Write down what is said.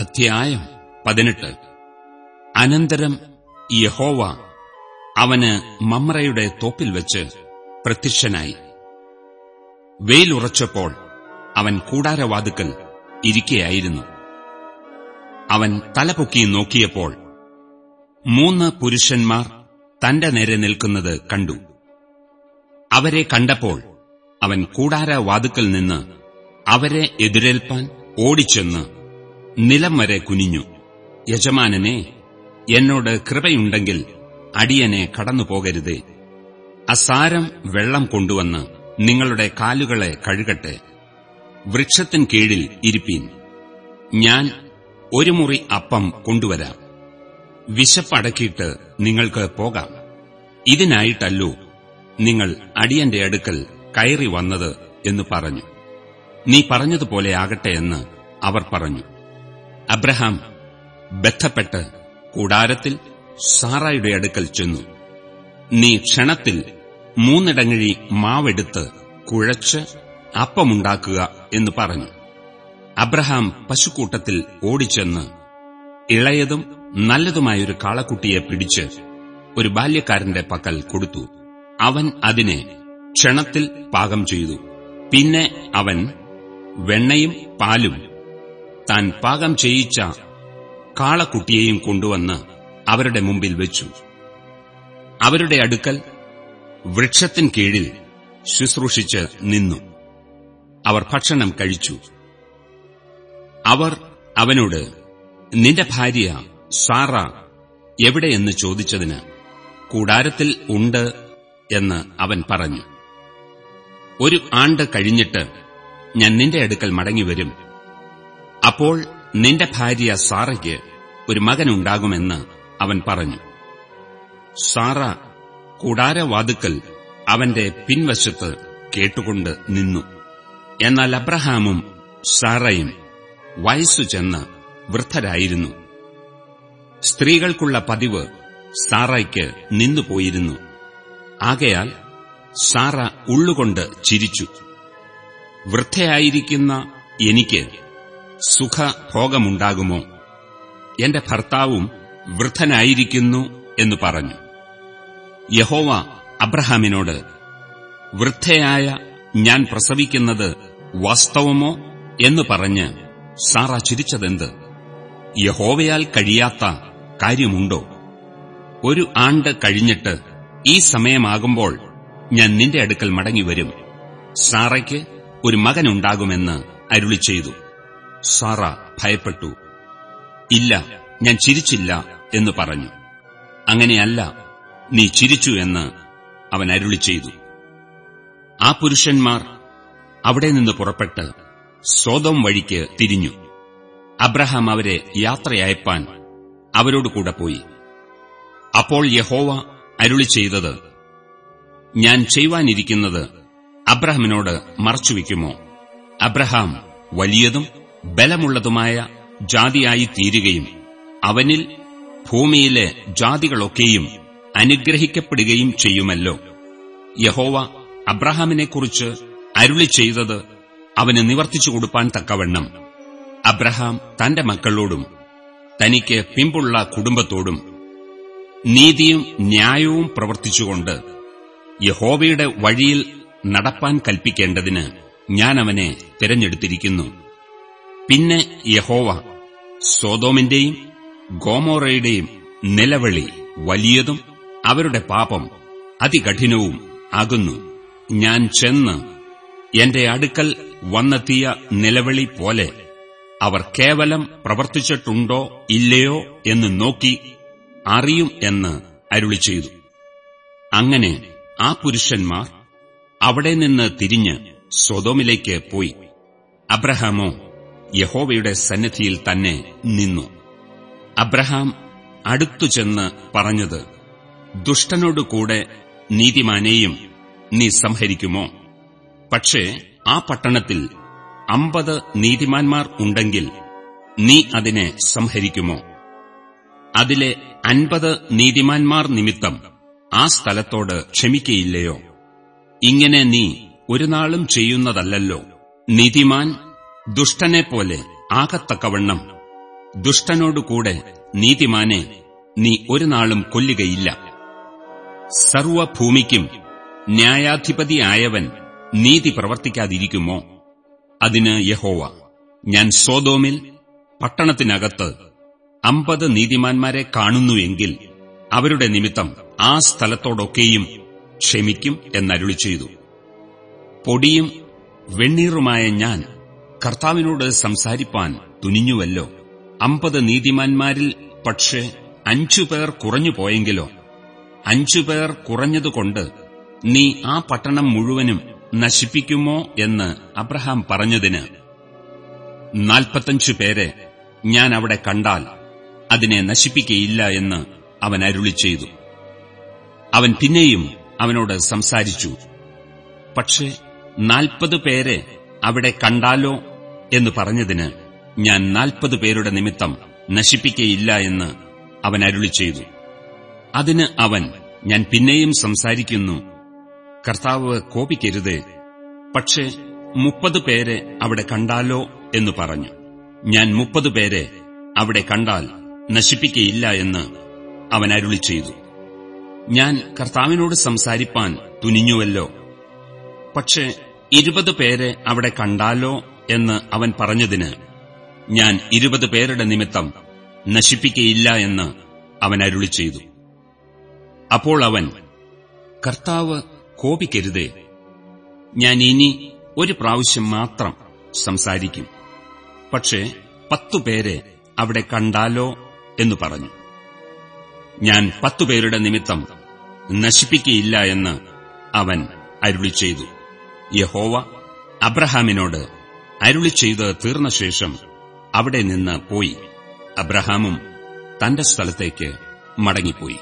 അധ്യായം പതിനെട്ട്. അനന്തരം യഹോവ അവന് മമ്രയുടെ തോപ്പിൽ വെച്ച് പ്രത്യക്ഷനായി. വെയിലുറച്ചപ്പോൾ അവൻ കൂടാരവാതുക്കൽ ഇരിക്കയായിരുന്നു. അവൻ തലപൊക്കി നോക്കിയപ്പോൾ മൂന്ന് പുരുഷന്മാർ തന്റെ നേരെ നിൽക്കുന്നത് കണ്ടു. അവരെ കണ്ടപ്പോൾ അവൻ കൂടാരവാതുക്കൽ നിന്ന് അവരെ എതിരേൽപ്പാൻ ഓടിച്ചെന്ന് നിലം വരെ കുനിഞ്ഞു. യജമാനനെ എന്നോട് കൃപയുണ്ടെങ്കിൽ അടിയനെ കടന്നുപോകരുതേ അസാരം വെള്ളം കൊണ്ടുവന്ന് നിങ്ങളുടെ കാലുകളെ കഴുകട്ടെ. വൃക്ഷത്തിൻ കീഴിൽ ഇരിപ്പീൻ. ഞാൻ ഒരു മുറി അപ്പം കൊണ്ടുവരാം. വിശപ്പടക്കിയിട്ട് നിങ്ങൾക്ക് പോകാം. ഇതിനായിട്ടല്ലോ നിങ്ങൾ അടിയന്റെ അടുക്കൽ കയറി വന്നത് എന്ന് പറഞ്ഞു. നീ പറഞ്ഞതുപോലെ ആകട്ടെ എന്ന് അവർ പറഞ്ഞു. അബ്രഹാം ബന്ധപ്പെട്ട് കൂടാരത്തിൽ സാറായുടെ അടുക്കൽ ചെന്നു. നീ ക്ഷണത്തിൽ മൂന്നിടങ്ങഴി മാവെടുത്ത് കുഴച്ച് അപ്പമുണ്ടാക്കുക എന്ന് പറഞ്ഞു. അബ്രഹാം പശുക്കൂട്ടത്തിൽ ഓടിച്ചെന്ന് ഇളയതും നല്ലതുമായൊരു കാളക്കുട്ടിയെ പിടിച്ച് ഒരു ബാല്യക്കാരന്റെ പക്കൽ കൊടുത്തു. അവൻ അതിനെ ക്ഷണത്തിൽ പാകം ചെയ്തു. പിന്നെ അവൻ വെണ്ണയും പാലും താൻ പാകം ചെയ്യിച്ച കാളക്കുട്ടിയെയും കൊണ്ടുവന്ന് അവരുടെ മുമ്പിൽ വെച്ചു. അവരുടെ അടുക്കൽ വൃക്ഷത്തിൻ കീഴിൽ ശുശ്രൂഷിച്ച് നിന്നു. അവർ ഭക്ഷണം കഴിച്ചു. അവർ അവനോട് നിന്റെ ഭാര്യ സാറ എവിടെയെന്ന് ചോദിച്ചതിന് കൂടാരത്തിൽ ഉണ്ട് എന്ന് അവൻ പറഞ്ഞു. ഒരു ആണ്ട് കഴിഞ്ഞിട്ട് ഞാൻ നിന്റെ അടുക്കൽ മടങ്ങിവരും. അപ്പോൾ നിന്റെ ഭാര്യ സാറയ്ക്ക് ഒരു മകനുണ്ടാകുമെന്ന് അവൻ പറഞ്ഞു. സാറ കൂടാരവാതുക്കൽ അവന്റെ പിൻവശത്ത് കേട്ടുകൊണ്ട് നിന്നു. എന്നാൽ അബ്രഹാമും സാറയും വയസ്സു ചെന്ന് വൃദ്ധരായിരുന്നു. സ്ത്രീകൾക്കുള്ള പതിവ് സാറയ്ക്ക് നിന്നുപോയിരുന്നു. ആകയാൽ സാറ ഉള്ളുകൊണ്ട് ചിരിച്ചു. വൃദ്ധയായിരിക്കുന്ന എനിക്ക് സുഖഭോഗമുണ്ടാകുമോ? എന്റെ ഭർത്താവും വൃദ്ധനായിരിക്കുന്നു എന്ന് പറഞ്ഞു. യഹോവ അബ്രഹാമിനോട് വൃദ്ധയായ ഞാൻ പ്രസവിക്കുന്നത് വാസ്തവമോ? എന്ന് പറഞ്ഞ് സാറ ചിരിച്ചതെന്ത്? യഹോവയാൽ കഴിയാത്ത കാര്യമുണ്ടോ? ഒരു ആണ്ട് കഴിഞ്ഞിട്ട് ഈ സമയമാകുമ്പോൾ ഞാൻ നിന്റെ അടുക്കൽ മടങ്ങിവരും. സാറയ്ക്ക് ഒരു മകനുണ്ടാകുമെന്ന് അരുളി ചെയ്തു സാറ ഭയപ്പെട്ടു. ഇല്ല ഞാൻ ചിരിച്ചില്ല എന്ന് പറഞ്ഞു. അങ്ങനെയല്ല നീ ചിരിച്ചു എന്ന് അവൻ അരുളി ചെയ്തു. ആ പുരുഷന്മാർ അവിടെ നിന്ന് പുറപ്പെട്ട് സ്വതം വഴിക്ക് തിരിഞ്ഞു. അബ്രഹാം അവരെ യാത്രയയപ്പാൻ അവരോടുകൂടെ പോയി. അപ്പോൾ യഹോവ അരുളി ചെയ്തത് ഞാൻ ചെയ്യുവാനിരിക്കുന്നത് അബ്രഹാമിനോട് മറച്ചുവെക്കുമോ അബ്രഹാം വലിയതും ബലമുള്ളതുമായ ജാതിയായി തീരുകയും അവനിൽ ഭൂമിയിലെ ജാതികളൊക്കെയും അനുഗ്രഹിക്കപ്പെടുകയും ചെയ്യുമല്ലോ. യഹോവ അബ്രഹാമിനെക്കുറിച്ച് അരുളി ചെയ്തത് അവന് നിവർത്തിച്ചു കൊടുപ്പാൻ തക്കവണ്ണം. അബ്രഹാം തന്റെ മക്കളോടും തനിക്ക് പിമ്പുള്ള കുടുംബത്തോടും നീതിയും ന്യായവും പ്രവർത്തിച്ചുകൊണ്ട് യഹോവയുടെ വഴിയിൽ നടപ്പാൻ കൽപ്പിക്കേണ്ടതിന് ഞാൻ അവനെ തിരഞ്ഞെടുത്തിരിക്കുന്നു. പിന്നെ യഹോവ സോതോമിന്റെയും ഗോമോറയുടെയും നിലവിളി വലിയതും അവരുടെ പാപം അതികഠിനവും ആകുന്നു. ഞാൻ ചെന്ന് എന്റെ അടുക്കൽ വന്നെത്തിയ നിലവിളി പോലെ അവർ കേവലം പ്രവർത്തിച്ചിട്ടുണ്ടോ ഇല്ലയോ എന്ന് നോക്കി അറിയും എന്ന് അരുളി ചെയ്തു. അങ്ങനെ ആ പുരുഷന്മാർ അവിടെ നിന്ന് തിരിഞ്ഞ് സ്വതോമിലേക്ക് പോയി. അബ്രഹാമോ യഹോവയുടെ സന്നിധിയിൽ തന്നെ നിന്നു. അബ്രഹാം അടുത്തു ചെന്ന് പറഞ്ഞത് ദുഷ്ടനോടുകൂടെ നീതിമാനെയും നീ സംഹരിക്കുമോ? പക്ഷേ ആ പട്ടണത്തിൽ അമ്പത് നീതിമാന്മാർ ഉണ്ടെങ്കിൽ നീ അതിനെ സംഹരിക്കുമോ? അതിലെ അൻപത് നീതിമാന്മാർ നിമിത്തം ആ സ്ഥലത്തോട് ക്ഷമിക്കയില്ലയോ? ഇങ്ങനെ നീ ഒരു നാളും ചെയ്യുന്നതല്ലല്ലോ. നീതിമാൻ ദുഷ്ടനെപ്പോലെ ആകത്തക്കവണ്ണം. ദുഷ്ടനോടുകൂടെ നീതിമാനെ നീ ഒരു നാളും കൊല്ലുകയില്ല. സർവഭൂമിക്കും ന്യായാധിപതിയായവൻ നീതി പ്രവർത്തിക്കാതിരിക്കുമോ? അതിന് യഹോവ ഞാൻ സോതോമിൽ പട്ടണത്തിനകത്ത് അമ്പത് നീതിമാന്മാരെ കാണുന്നുവെങ്കിൽ അവരുടെ നിമിത്തം ആ സ്ഥലത്തോടൊക്കെയും ക്ഷമിക്കും എന്നരുളി ചെയ്തു പൊടിയും വെണ്ണീറുമായ ഞാൻ കർത്താവിനോട് സംസാരിപ്പാൻ തുനിഞ്ഞുവല്ലോ. അമ്പത് നീതിമാന്മാരിൽ പക്ഷേ അഞ്ചുപേർ കുറഞ്ഞുപോയെങ്കിലോ അഞ്ചുപേർ കുറഞ്ഞതുകൊണ്ട് നീ ആ പട്ടണം മുഴുവനും നശിപ്പിക്കുമോ എന്ന് അബ്രഹാം പറഞ്ഞതിന് നാൽപ്പത്തഞ്ചു പേരെ ഞാൻ അവിടെ കണ്ടാൽ അതിനെ നശിപ്പിക്കയില്ല എന്ന് അവൻ അരുളി ചെയ്തു. അവൻ പിന്നെയും അവനോട് സംസാരിച്ചു. പക്ഷേ നാൽപ്പത് പേരെ അവിടെ കണ്ടാലോ എന്ന് പറഞ്ഞതിന് ഞാൻ നാൽപ്പത് പേരുടെ നിമിത്തം നശിപ്പിക്കയില്ല എന്ന് അവൻ അരുളി ചെയ്തു. അതിന് അവൻ ഞാൻ പിന്നെയും സംസാരിക്കുന്നു. കർത്താവ് കോപിക്കരുതേ. പക്ഷേ മുപ്പത് പേരെ അവിടെ കണ്ടാലോ എന്ന് പറഞ്ഞു. ഞാൻ മുപ്പത് പേരെ അവിടെ കണ്ടാൽ നശിപ്പിക്കയില്ല എന്ന് അവൻ അരുളി ചെയ്തു. ഞാൻ കർത്താവിനോട് സംസാരിപ്പാൻ തുനിഞ്ഞുവല്ലോ. പക്ഷേ ഇരുപത് പേരെ അവിടെ കണ്ടാലോ എന്ന് അവൻ പറഞ്ഞതിന് ഞാൻ ഇരുപത് പേരുടെ നിമിത്തം നശിപ്പിക്കയില്ല എന്ന് അവൻ അരുളി ചെയ്തു. അപ്പോൾ അവൻ കർത്താവ് കോപിക്കരുതേ. ഞാൻ ഇനി ഒരു പ്രാവശ്യം മാത്രം സംസാരിക്കും. പക്ഷേ പത്തുപേരെ അവിടെ കണ്ടാലോ എന്ന് പറഞ്ഞു. ഞാൻ പത്തുപേരുടെ നിമിത്തം നശിപ്പിക്കയില്ല എന്ന് അവൻ അരുളി ചെയ്തു. യഹോവ അബ്രഹാമിനോട് അരുളി ചെയ്ത് തീർന്ന ശേഷം അവിടെ നിന്ന് പോയി. അബ്രഹാമും തന്റെ സ്ഥലത്തേക്ക് മടങ്ങിപ്പോയി.